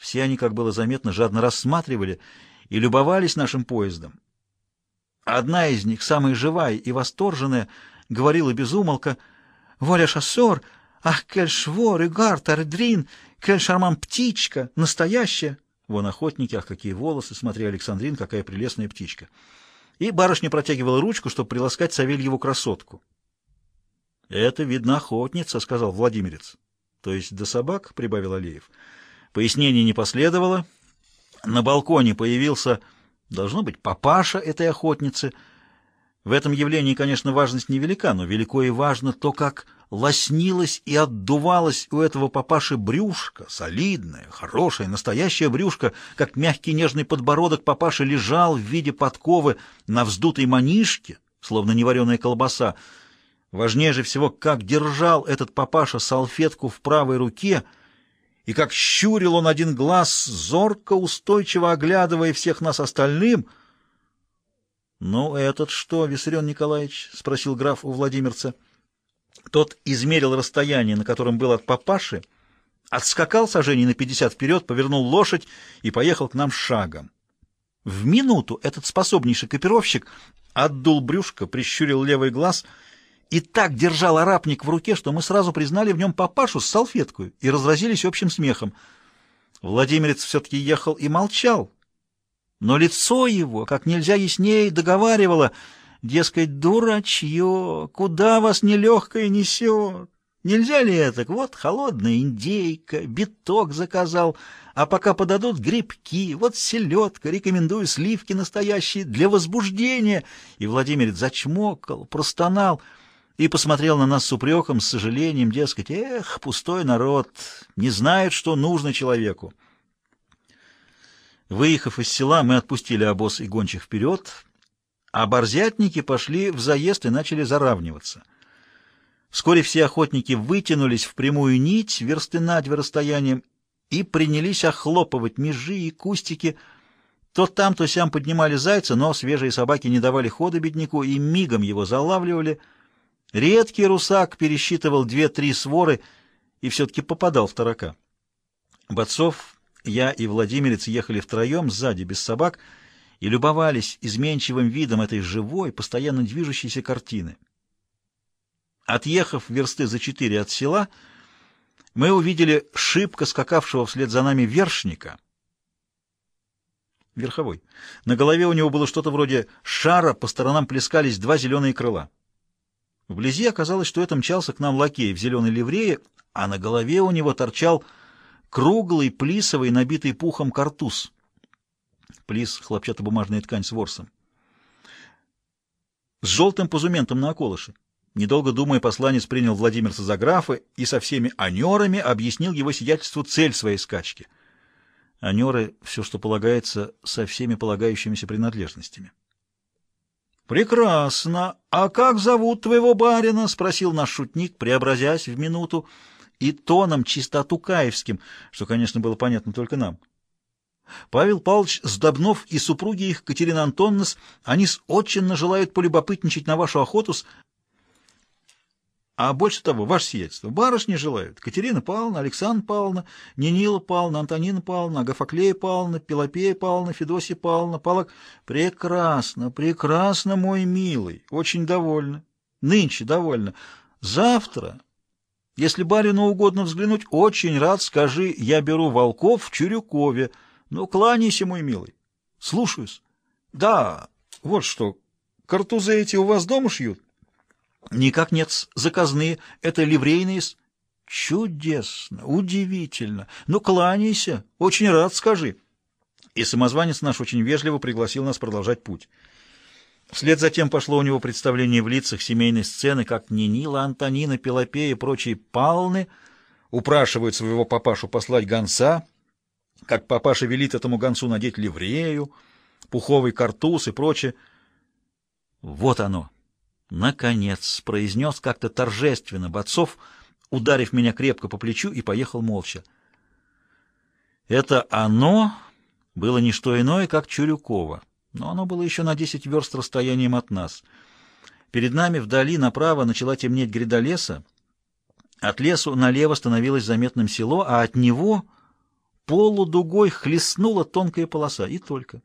Все они, как было заметно, жадно рассматривали и любовались нашим поездом. Одна из них, самая живая и восторженная, говорила без умолка «Воля шоссер! Ах, кель шво, регард, ардрин, кель шарман птичка! Настоящая!» Вон охотники, ах, какие волосы! Смотри, Александрин, какая прелестная птичка! И барышня протягивала ручку, чтобы приласкать Савельеву красотку. «Это, видно, охотница», — сказал Владимирец. «То есть до собак?» — прибавил Алиев. Пояснений не последовало. На балконе появился, должно быть, папаша этой охотницы. В этом явлении, конечно, важность невелика, но велико и важно то, как лоснилось и отдувалось у этого папаши брюшко, солидное, хорошее, настоящее брюшко, как мягкий нежный подбородок папаши лежал в виде подковы на вздутой манишке, словно невареная колбаса. Важнее же всего, как держал этот папаша салфетку в правой руке — и как щурил он один глаз, зорко, устойчиво оглядывая всех нас остальным. — Ну, этот что, Виссарион Николаевич? — спросил граф у Владимирца. Тот измерил расстояние, на котором был от папаши, отскакал сожжений на пятьдесят вперед, повернул лошадь и поехал к нам шагом. В минуту этот способнейший копировщик отдул брюшко, прищурил левый глаз — и так держал арапник в руке, что мы сразу признали в нем папашу с салфеткой и разразились общим смехом. Владимирец все-таки ехал и молчал, но лицо его как нельзя яснее договаривало, дескать, дурачье, куда вас нелегкое несет? Нельзя ли это? Вот холодная индейка, биток заказал, а пока подадут грибки, вот селедка, рекомендую сливки настоящие для возбуждения. И Владимирец зачмокал, простонал — и посмотрел на нас с упреком, с сожалением, дескать, «Эх, пустой народ, не знает, что нужно человеку». Выехав из села, мы отпустили обоз и гончих вперед, а борзятники пошли в заезд и начали заравниваться. Вскоре все охотники вытянулись в прямую нить, версты на две расстоянием, и принялись охлопывать межи и кустики. То там, то сям поднимали зайца, но свежие собаки не давали хода бедняку и мигом его залавливали — Редкий русак пересчитывал две-три своры и все-таки попадал в тарака. Борцов, я и Владимирец ехали втроем сзади, без собак, и любовались изменчивым видом этой живой, постоянно движущейся картины. Отъехав версты за четыре от села, мы увидели шибко скакавшего вслед за нами вершника. Верховой. На голове у него было что-то вроде шара, по сторонам плескались два зеленые крыла. Вблизи оказалось, что это мчался к нам лакей в зеленой ливрее, а на голове у него торчал круглый, плисовый, набитый пухом картуз. Плис — хлопчатобумажная ткань с ворсом. С желтым позументом на околыше. Недолго думая, посланец принял Владимирца за графа и со всеми анерами объяснил его сиятельству цель своей скачки. Анеры — все, что полагается, со всеми полагающимися принадлежностями. «Прекрасно! А как зовут твоего барина?» — спросил наш шутник, преобразясь в минуту и тоном чисто тукаевским, что, конечно, было понятно только нам. Павел Павлович Сдобнов и супруги их, Катерина Антонна, они очень желают полюбопытничать на вашу охоту с а больше того, ваше сиятельство, барышни желают. Катерина Павловна, Александра Павловна, Нинила Павловна, Антонина Павловна, Агафаклея Павловна, Пелопея Павловна, Федосия Павловна, Палок. Прекрасно, прекрасно, мой милый. Очень довольна. Нынче довольна. Завтра, если барину угодно взглянуть, очень рад, скажи, я беру волков в Чурюкове. Ну, кланяйся, мой милый. Слушаюсь. Да, вот что, картузы эти у вас дома шьют? Никак нет, заказные, это ливрейные. Чудесно, удивительно. Ну, кланяйся, очень рад, скажи. И самозванец наш очень вежливо пригласил нас продолжать путь. Вслед за тем пошло у него представление в лицах семейной сцены, как Нинила, Антонина, Пелопея и прочие палны упрашивают своего папашу послать гонца, как папаша велит этому гонцу надеть ливрею, пуховый картуз и прочее. Вот оно, «Наконец!» — произнес как-то торжественно Бацов, ударив меня крепко по плечу и поехал молча. Это оно было не что иное, как Чурюково, но оно было еще на десять верст расстоянием от нас. Перед нами вдали направо начала темнеть гряда леса, от лесу налево становилось заметным село, а от него полудугой хлестнула тонкая полоса, и только.